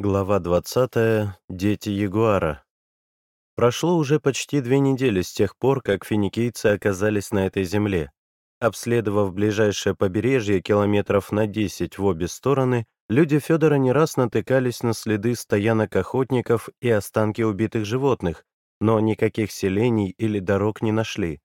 Глава 20. Дети Ягуара. Прошло уже почти две недели с тех пор, как финикийцы оказались на этой земле. Обследовав ближайшее побережье километров на 10 в обе стороны, люди Федора не раз натыкались на следы стоянок охотников и останки убитых животных, но никаких селений или дорог не нашли.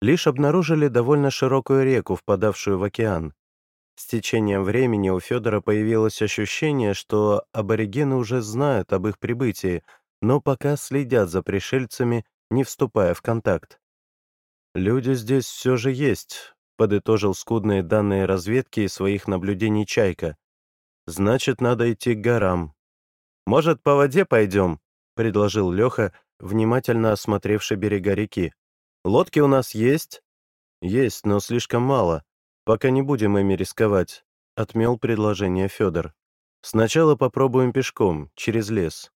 Лишь обнаружили довольно широкую реку, впадавшую в океан. С течением времени у Федора появилось ощущение, что аборигены уже знают об их прибытии, но пока следят за пришельцами, не вступая в контакт. «Люди здесь все же есть», — подытожил скудные данные разведки и своих наблюдений Чайка. «Значит, надо идти к горам». «Может, по воде пойдем?» — предложил Леха, внимательно осмотревший берега реки. «Лодки у нас есть?» «Есть, но слишком мало. «Пока не будем ими рисковать», — отмел предложение Федор. «Сначала попробуем пешком, через лес».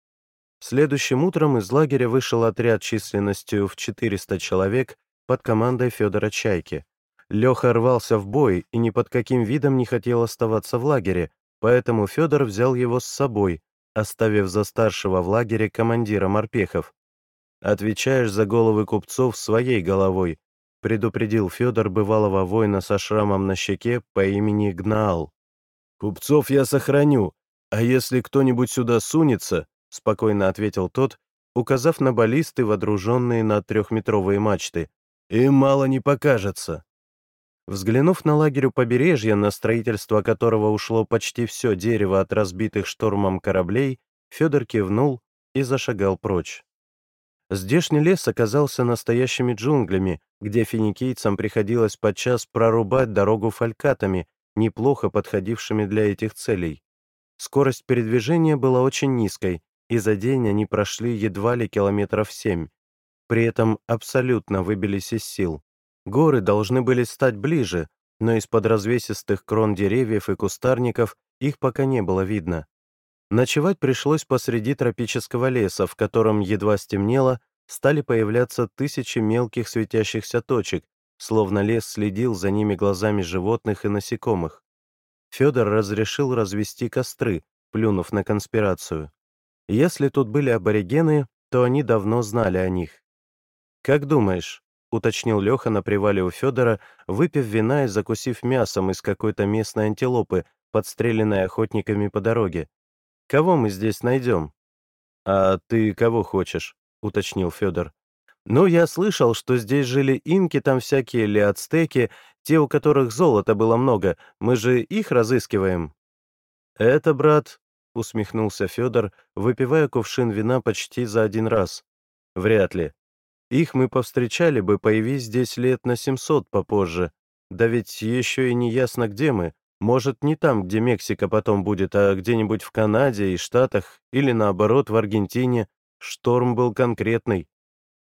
Следующим утром из лагеря вышел отряд численностью в 400 человек под командой Федора Чайки. Леха рвался в бой и ни под каким видом не хотел оставаться в лагере, поэтому Федор взял его с собой, оставив за старшего в лагере командира морпехов. «Отвечаешь за головы купцов своей головой, предупредил Федор бывалого воина со шрамом на щеке по имени Гнаал. «Купцов я сохраню, а если кто-нибудь сюда сунется», — спокойно ответил тот, указав на баллисты, водруженные на трехметровые мачты, «им мало не покажется». Взглянув на лагерь у побережья, на строительство которого ушло почти все дерево от разбитых штормом кораблей, Федор кивнул и зашагал прочь. Здешний лес оказался настоящими джунглями, где финикийцам приходилось подчас прорубать дорогу фалькатами, неплохо подходившими для этих целей. Скорость передвижения была очень низкой, и за день они прошли едва ли километров семь. При этом абсолютно выбились из сил. Горы должны были стать ближе, но из-под развесистых крон деревьев и кустарников их пока не было видно. Ночевать пришлось посреди тропического леса, в котором едва стемнело, стали появляться тысячи мелких светящихся точек, словно лес следил за ними глазами животных и насекомых. Федор разрешил развести костры, плюнув на конспирацию. Если тут были аборигены, то они давно знали о них. «Как думаешь?» — уточнил Леха на привале у Федора, выпив вина и закусив мясом из какой-то местной антилопы, подстреленной охотниками по дороге. Кого мы здесь найдем?» «А ты кого хочешь?» — уточнил Федор. «Ну, я слышал, что здесь жили инки, там всякие или ацтеки, те, у которых золота было много. Мы же их разыскиваем». «Это, брат», — усмехнулся Федор, выпивая кувшин вина почти за один раз. «Вряд ли. Их мы повстречали бы, появись здесь лет на семьсот попозже. Да ведь еще и не ясно, где мы. Может, не там, где Мексика потом будет, а где-нибудь в Канаде и Штатах, или наоборот, в Аргентине. Шторм был конкретный.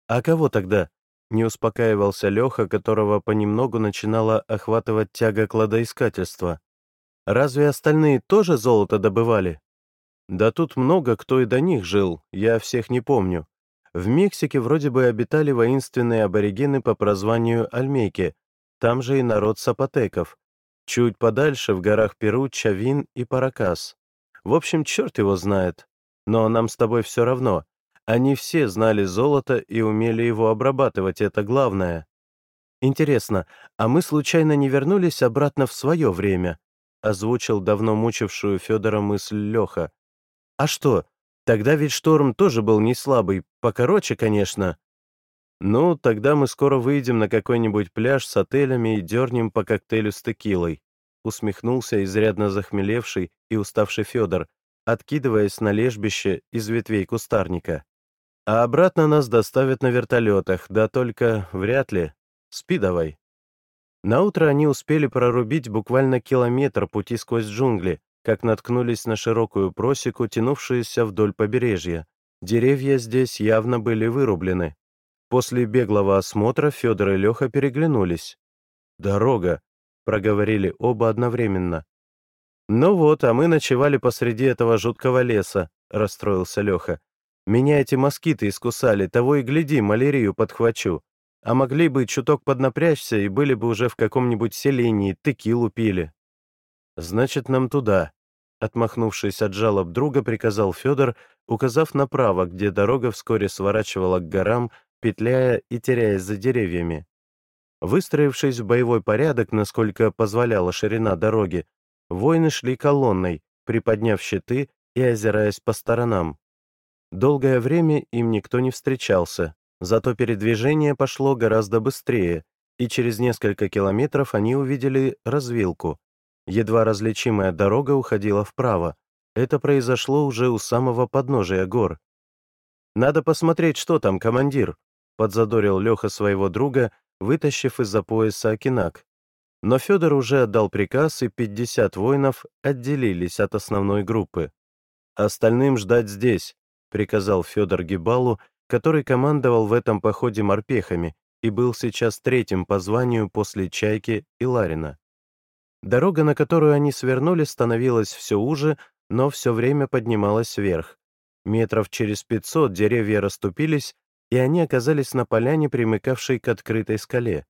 А кого тогда? Не успокаивался Леха, которого понемногу начинала охватывать тяга кладоискательства. Разве остальные тоже золото добывали? Да тут много кто и до них жил, я всех не помню. В Мексике вроде бы обитали воинственные аборигены по прозванию Альмейки, там же и народ сапотеков. Чуть подальше, в горах Перу, Чавин и Паракас. В общем, черт его знает. Но нам с тобой все равно. Они все знали золото и умели его обрабатывать, это главное. Интересно, а мы случайно не вернулись обратно в свое время? Озвучил давно мучившую Федора мысль Леха. А что, тогда ведь шторм тоже был не слабый, покороче, конечно. «Ну, тогда мы скоро выйдем на какой-нибудь пляж с отелями и дернем по коктейлю с текилой», усмехнулся изрядно захмелевший и уставший Федор, откидываясь на лежбище из ветвей кустарника. «А обратно нас доставят на вертолетах, да только вряд ли. Спи давай». Наутро они успели прорубить буквально километр пути сквозь джунгли, как наткнулись на широкую просеку, тянувшуюся вдоль побережья. Деревья здесь явно были вырублены, После беглого осмотра Федор и Леха переглянулись. «Дорога», — проговорили оба одновременно. «Ну вот, а мы ночевали посреди этого жуткого леса», — расстроился Леха. «Меня эти москиты искусали, того и гляди, малярию подхвачу. А могли бы чуток поднапрячься и были бы уже в каком-нибудь селении, текилу пили». «Значит, нам туда», Отмахнувшись от жалоб друга, приказал Федор, указав направо, где дорога вскоре сворачивала к горам, петляя и теряясь за деревьями. Выстроившись в боевой порядок, насколько позволяла ширина дороги, воины шли колонной, приподняв щиты и озираясь по сторонам. Долгое время им никто не встречался, зато передвижение пошло гораздо быстрее, и через несколько километров они увидели развилку. Едва различимая дорога уходила вправо. Это произошло уже у самого подножия гор. «Надо посмотреть, что там, командир», — подзадорил Леха своего друга, вытащив из-за пояса окинак. Но Федор уже отдал приказ, и 50 воинов отделились от основной группы. «Остальным ждать здесь», — приказал Федор Гибалу, который командовал в этом походе морпехами и был сейчас третьим по званию после Чайки и Ларина. Дорога, на которую они свернули, становилась все уже, но все время поднималась вверх. Метров через 500 деревья расступились, и они оказались на поляне, примыкавшей к открытой скале.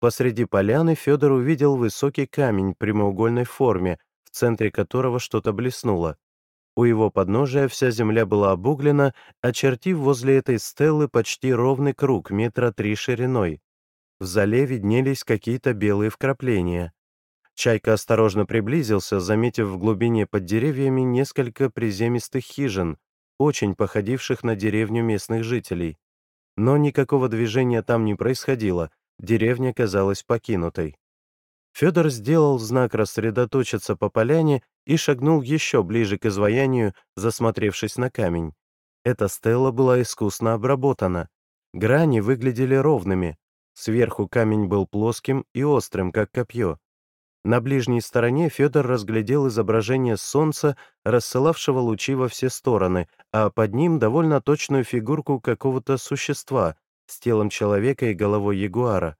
Посреди поляны Федор увидел высокий камень прямоугольной форме, в центре которого что-то блеснуло. У его подножия вся земля была обуглена, очертив возле этой стелы почти ровный круг метра три шириной. В зале виднелись какие-то белые вкрапления. Чайка осторожно приблизился, заметив в глубине под деревьями несколько приземистых хижин, очень походивших на деревню местных жителей. Но никакого движения там не происходило, деревня казалась покинутой. Федор сделал знак рассредоточиться по поляне и шагнул еще ближе к изваянию, засмотревшись на камень. Эта стела была искусно обработана. Грани выглядели ровными. Сверху камень был плоским и острым, как копье. На ближней стороне Федор разглядел изображение солнца, рассылавшего лучи во все стороны, а под ним довольно точную фигурку какого-то существа с телом человека и головой ягуара.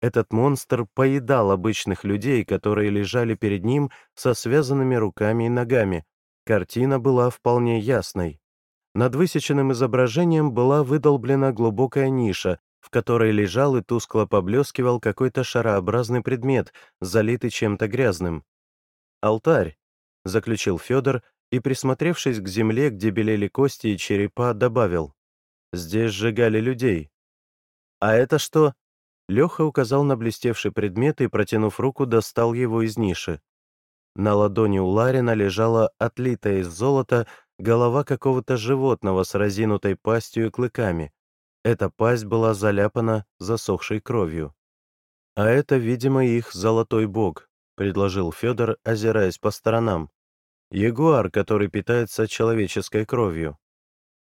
Этот монстр поедал обычных людей, которые лежали перед ним со связанными руками и ногами. Картина была вполне ясной. Над высеченным изображением была выдолблена глубокая ниша, в которой лежал и тускло поблескивал какой-то шарообразный предмет, залитый чем-то грязным. «Алтарь», — заключил Федор и, присмотревшись к земле, где белели кости и черепа, добавил. «Здесь сжигали людей». «А это что?» Леха указал на блестевший предмет и, протянув руку, достал его из ниши. На ладони у Ларина лежала отлитая из золота голова какого-то животного с разинутой пастью и клыками. Эта пасть была заляпана засохшей кровью. «А это, видимо, их золотой бог», — предложил Федор, озираясь по сторонам. «Ягуар, который питается человеческой кровью».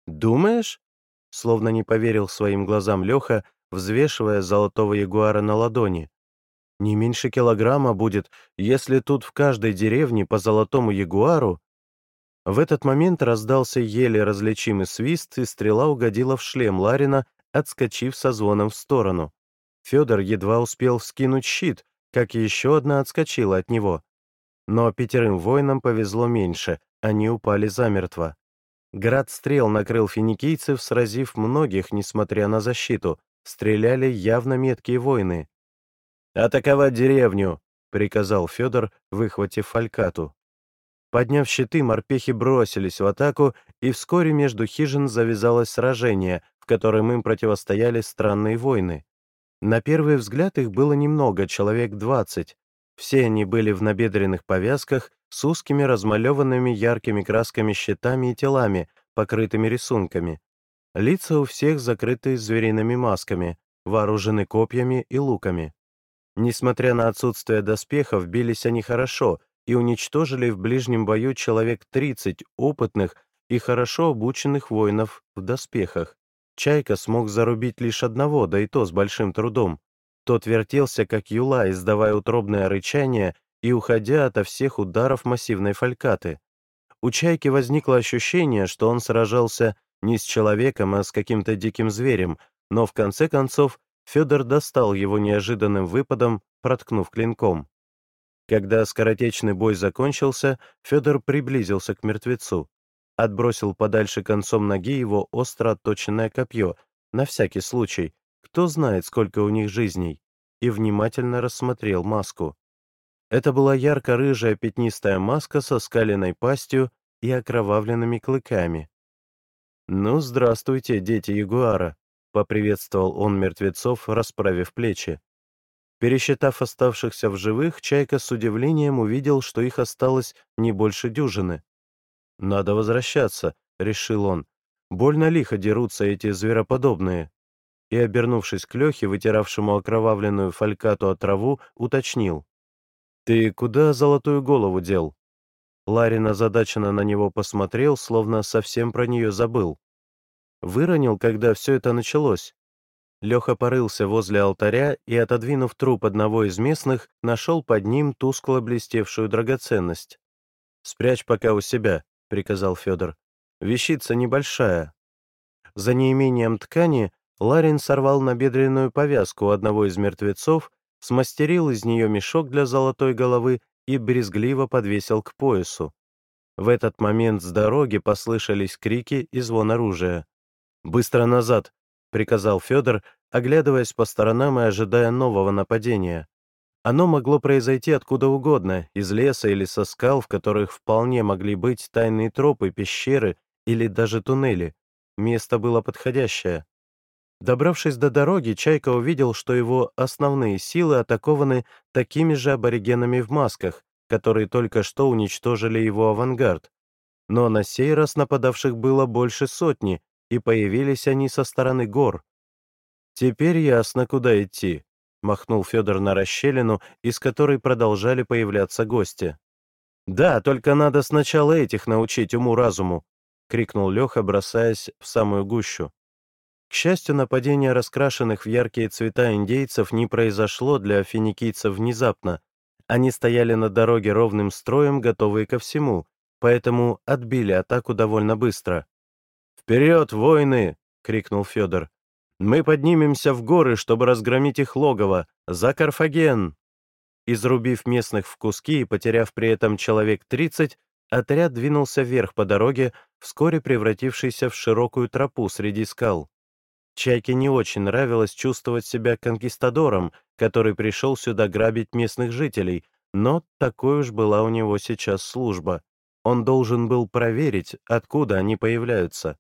«Думаешь?» — словно не поверил своим глазам Леха, взвешивая золотого ягуара на ладони. «Не меньше килограмма будет, если тут в каждой деревне по золотому ягуару...» В этот момент раздался еле различимый свист, и стрела угодила в шлем Ларина, отскочив со звоном в сторону. Федор едва успел вскинуть щит, как еще одна отскочила от него. Но пятерым воинам повезло меньше, они упали замертво. Град стрел накрыл финикийцев, сразив многих, несмотря на защиту. Стреляли явно меткие воины. «Атаковать деревню!» — приказал Федор, выхватив фалькату. Подняв щиты, морпехи бросились в атаку, и вскоре между хижин завязалось сражение, в котором им противостояли странные войны. На первый взгляд их было немного, человек двадцать. Все они были в набедренных повязках с узкими размалеванными яркими красками щитами и телами, покрытыми рисунками. Лица у всех закрыты звериными масками, вооружены копьями и луками. Несмотря на отсутствие доспехов, бились они хорошо, и уничтожили в ближнем бою человек 30 опытных и хорошо обученных воинов в доспехах. Чайка смог зарубить лишь одного, да и то с большим трудом. Тот вертелся, как юла, издавая утробное рычание и уходя ото всех ударов массивной фалькаты. У Чайки возникло ощущение, что он сражался не с человеком, а с каким-то диким зверем, но в конце концов Федор достал его неожиданным выпадом, проткнув клинком. Когда скоротечный бой закончился, Федор приблизился к мертвецу, отбросил подальше концом ноги его остро отточенное копье, на всякий случай, кто знает, сколько у них жизней, и внимательно рассмотрел маску. Это была ярко-рыжая пятнистая маска со скаленной пастью и окровавленными клыками. «Ну, здравствуйте, дети Ягуара», — поприветствовал он мертвецов, расправив плечи. Пересчитав оставшихся в живых, Чайка с удивлением увидел, что их осталось не больше дюжины. «Надо возвращаться», — решил он. «Больно лихо дерутся эти звероподобные». И, обернувшись к Лехе, вытиравшему окровавленную фалькату от траву, уточнил. «Ты куда золотую голову дел?» Ларин озадаченно на него посмотрел, словно совсем про нее забыл. «Выронил, когда все это началось». Леха порылся возле алтаря и, отодвинув труп одного из местных, нашел под ним тускло блестевшую драгоценность. «Спрячь пока у себя», — приказал Федор. «Вещица небольшая». За неимением ткани Ларин сорвал набедренную повязку одного из мертвецов смастерил из нее мешок для золотой головы и брезгливо подвесил к поясу. В этот момент с дороги послышались крики и звон оружия. «Быстро назад!» — приказал Федор, оглядываясь по сторонам и ожидая нового нападения. Оно могло произойти откуда угодно, из леса или со скал, в которых вполне могли быть тайные тропы, пещеры или даже туннели. Место было подходящее. Добравшись до дороги, Чайка увидел, что его основные силы атакованы такими же аборигенами в масках, которые только что уничтожили его авангард. Но на сей раз нападавших было больше сотни, и появились они со стороны гор. «Теперь ясно, куда идти», — махнул Федор на расщелину, из которой продолжали появляться гости. «Да, только надо сначала этих научить уму-разуму», — крикнул Леха, бросаясь в самую гущу. К счастью, нападение раскрашенных в яркие цвета индейцев не произошло для финикийцев внезапно. Они стояли на дороге ровным строем, готовые ко всему, поэтому отбили атаку довольно быстро. «Вперед, воины!» — крикнул Федор. «Мы поднимемся в горы, чтобы разгромить их логово! За Карфаген!» Изрубив местных в куски и потеряв при этом человек 30, отряд двинулся вверх по дороге, вскоре превратившейся в широкую тропу среди скал. Чайке не очень нравилось чувствовать себя конкистадором, который пришел сюда грабить местных жителей, но такой уж была у него сейчас служба. Он должен был проверить, откуда они появляются.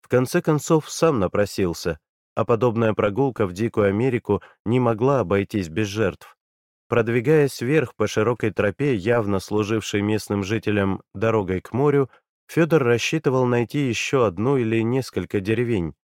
В конце концов, сам напросился, а подобная прогулка в Дикую Америку не могла обойтись без жертв. Продвигаясь вверх по широкой тропе, явно служившей местным жителям дорогой к морю, Федор рассчитывал найти еще одну или несколько деревень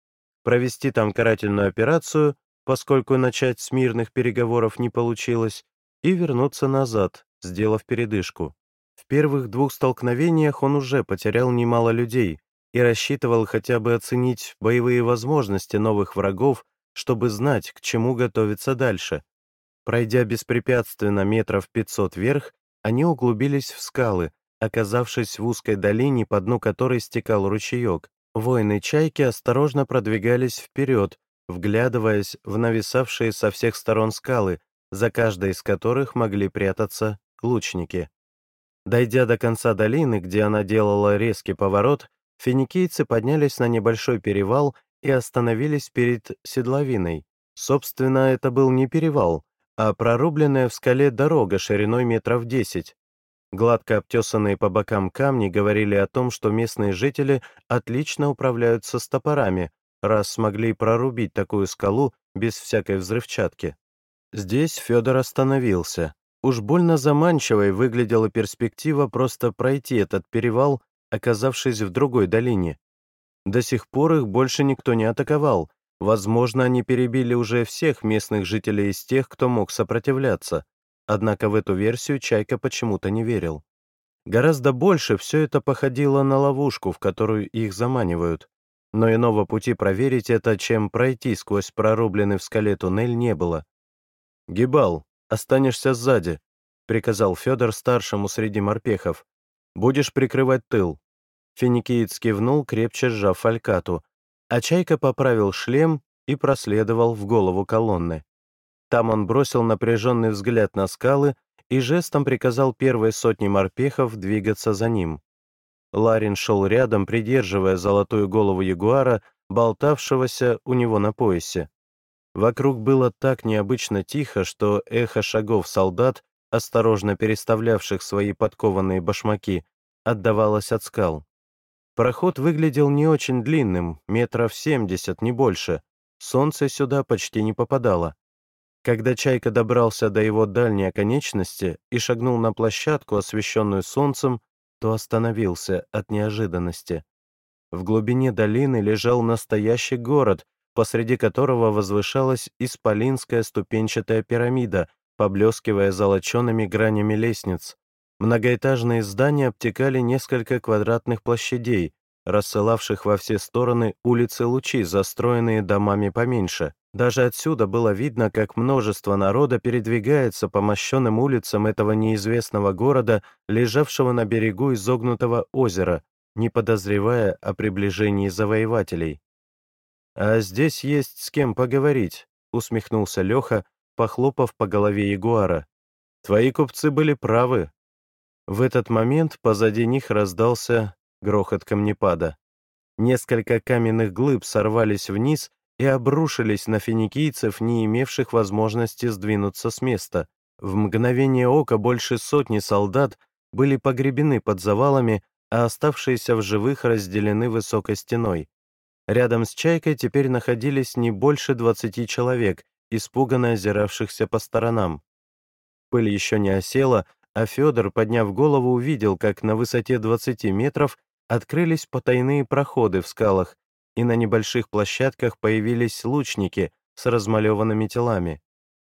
провести там карательную операцию, поскольку начать с мирных переговоров не получилось, и вернуться назад, сделав передышку. В первых двух столкновениях он уже потерял немало людей и рассчитывал хотя бы оценить боевые возможности новых врагов, чтобы знать, к чему готовиться дальше. Пройдя беспрепятственно метров 500 вверх, они углубились в скалы, оказавшись в узкой долине, по дну которой стекал ручеек. Воины чайки осторожно продвигались вперед, вглядываясь в нависавшие со всех сторон скалы, за каждой из которых могли прятаться лучники. Дойдя до конца долины, где она делала резкий поворот, финикийцы поднялись на небольшой перевал и остановились перед седловиной. Собственно, это был не перевал, а прорубленная в скале дорога шириной метров десять, Гладко обтесанные по бокам камни говорили о том, что местные жители отлично управляются с топорами, раз смогли прорубить такую скалу без всякой взрывчатки. Здесь Федор остановился. Уж больно заманчивой выглядела перспектива просто пройти этот перевал, оказавшись в другой долине. До сих пор их больше никто не атаковал. Возможно, они перебили уже всех местных жителей из тех, кто мог сопротивляться. Однако в эту версию Чайка почему-то не верил. Гораздо больше все это походило на ловушку, в которую их заманивают. Но иного пути проверить это, чем пройти сквозь прорубленный в скале туннель, не было. «Гибал, останешься сзади», — приказал Федор старшему среди морпехов. «Будешь прикрывать тыл». Финикиец кивнул, крепче сжав фалькату, а Чайка поправил шлем и проследовал в голову колонны. Там он бросил напряженный взгляд на скалы и жестом приказал первой сотне морпехов двигаться за ним. Ларин шел рядом, придерживая золотую голову ягуара, болтавшегося у него на поясе. Вокруг было так необычно тихо, что эхо шагов солдат осторожно переставлявших свои подкованные башмаки, отдавалась от скал. Проход выглядел не очень длинным, метров семьдесят, не больше. Солнце сюда почти не попадало. Когда Чайка добрался до его дальней оконечности и шагнул на площадку, освещенную солнцем, то остановился от неожиданности. В глубине долины лежал настоящий город, посреди которого возвышалась исполинская ступенчатая пирамида, поблескивая золочеными гранями лестниц. Многоэтажные здания обтекали несколько квадратных площадей, рассылавших во все стороны улицы лучи, застроенные домами поменьше. Даже отсюда было видно, как множество народа передвигается по мощенным улицам этого неизвестного города, лежавшего на берегу изогнутого озера, не подозревая о приближении завоевателей. «А здесь есть с кем поговорить», — усмехнулся Леха, похлопав по голове ягуара. «Твои купцы были правы, в этот момент позади них раздался грохот камнепада. Несколько каменных глыб сорвались вниз и обрушились на финикийцев, не имевших возможности сдвинуться с места. В мгновение ока больше сотни солдат были погребены под завалами, а оставшиеся в живых разделены высокой стеной. Рядом с Чайкой теперь находились не больше двадцати человек, испуганно озиравшихся по сторонам. Пыль еще не осела, а Федор, подняв голову, увидел, как на высоте 20 метров открылись потайные проходы в скалах, и на небольших площадках появились лучники с размалеванными телами.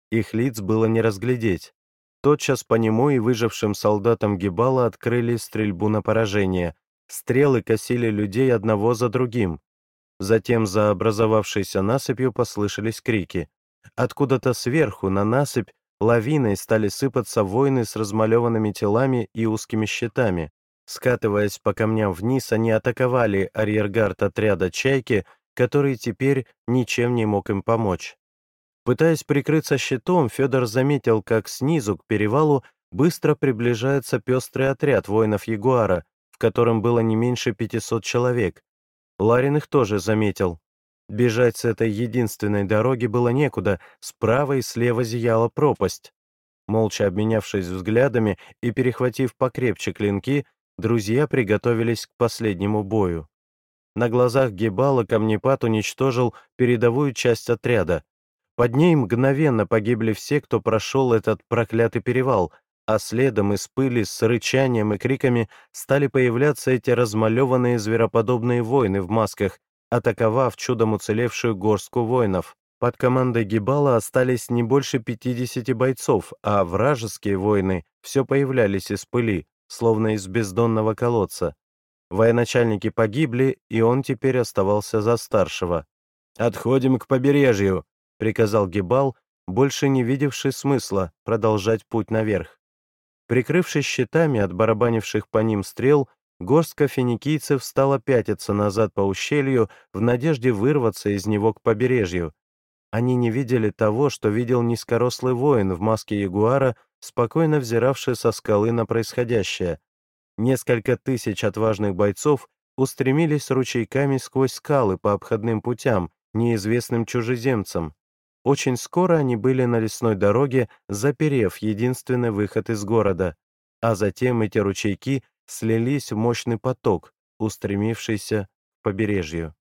Их лиц было не разглядеть. Тотчас по нему и выжившим солдатам Гибала открыли стрельбу на поражение. Стрелы косили людей одного за другим. Затем за образовавшейся насыпью послышались крики. Откуда-то сверху на насыпь Лавиной стали сыпаться воины с размалеванными телами и узкими щитами. Скатываясь по камням вниз, они атаковали арьергард отряда «Чайки», который теперь ничем не мог им помочь. Пытаясь прикрыться щитом, Федор заметил, как снизу к перевалу быстро приближается пестрый отряд воинов Ягуара, в котором было не меньше 500 человек. Ларин их тоже заметил. Бежать с этой единственной дороги было некуда, справа и слева зияла пропасть. Молча обменявшись взглядами и перехватив покрепче клинки, друзья приготовились к последнему бою. На глазах Гибала камнепад уничтожил передовую часть отряда. Под ней мгновенно погибли все, кто прошел этот проклятый перевал, а следом из пыли с рычанием и криками стали появляться эти размалеванные звероподобные воины в масках, атаковав чудом уцелевшую горстку воинов. Под командой Гибала остались не больше 50 бойцов, а вражеские воины все появлялись из пыли, словно из бездонного колодца. Военачальники погибли, и он теперь оставался за старшего. «Отходим к побережью», — приказал Гибал, больше не видевший смысла продолжать путь наверх. Прикрывшись щитами от барабанивших по ним стрел, Горстка финикийцев стала пятиться назад по ущелью в надежде вырваться из него к побережью. Они не видели того, что видел низкорослый воин в маске ягуара, спокойно взиравший со скалы на происходящее. Несколько тысяч отважных бойцов устремились ручейками сквозь скалы по обходным путям, неизвестным чужеземцам. Очень скоро они были на лесной дороге, заперев единственный выход из города. А затем эти ручейки слились в мощный поток, устремившийся к побережью.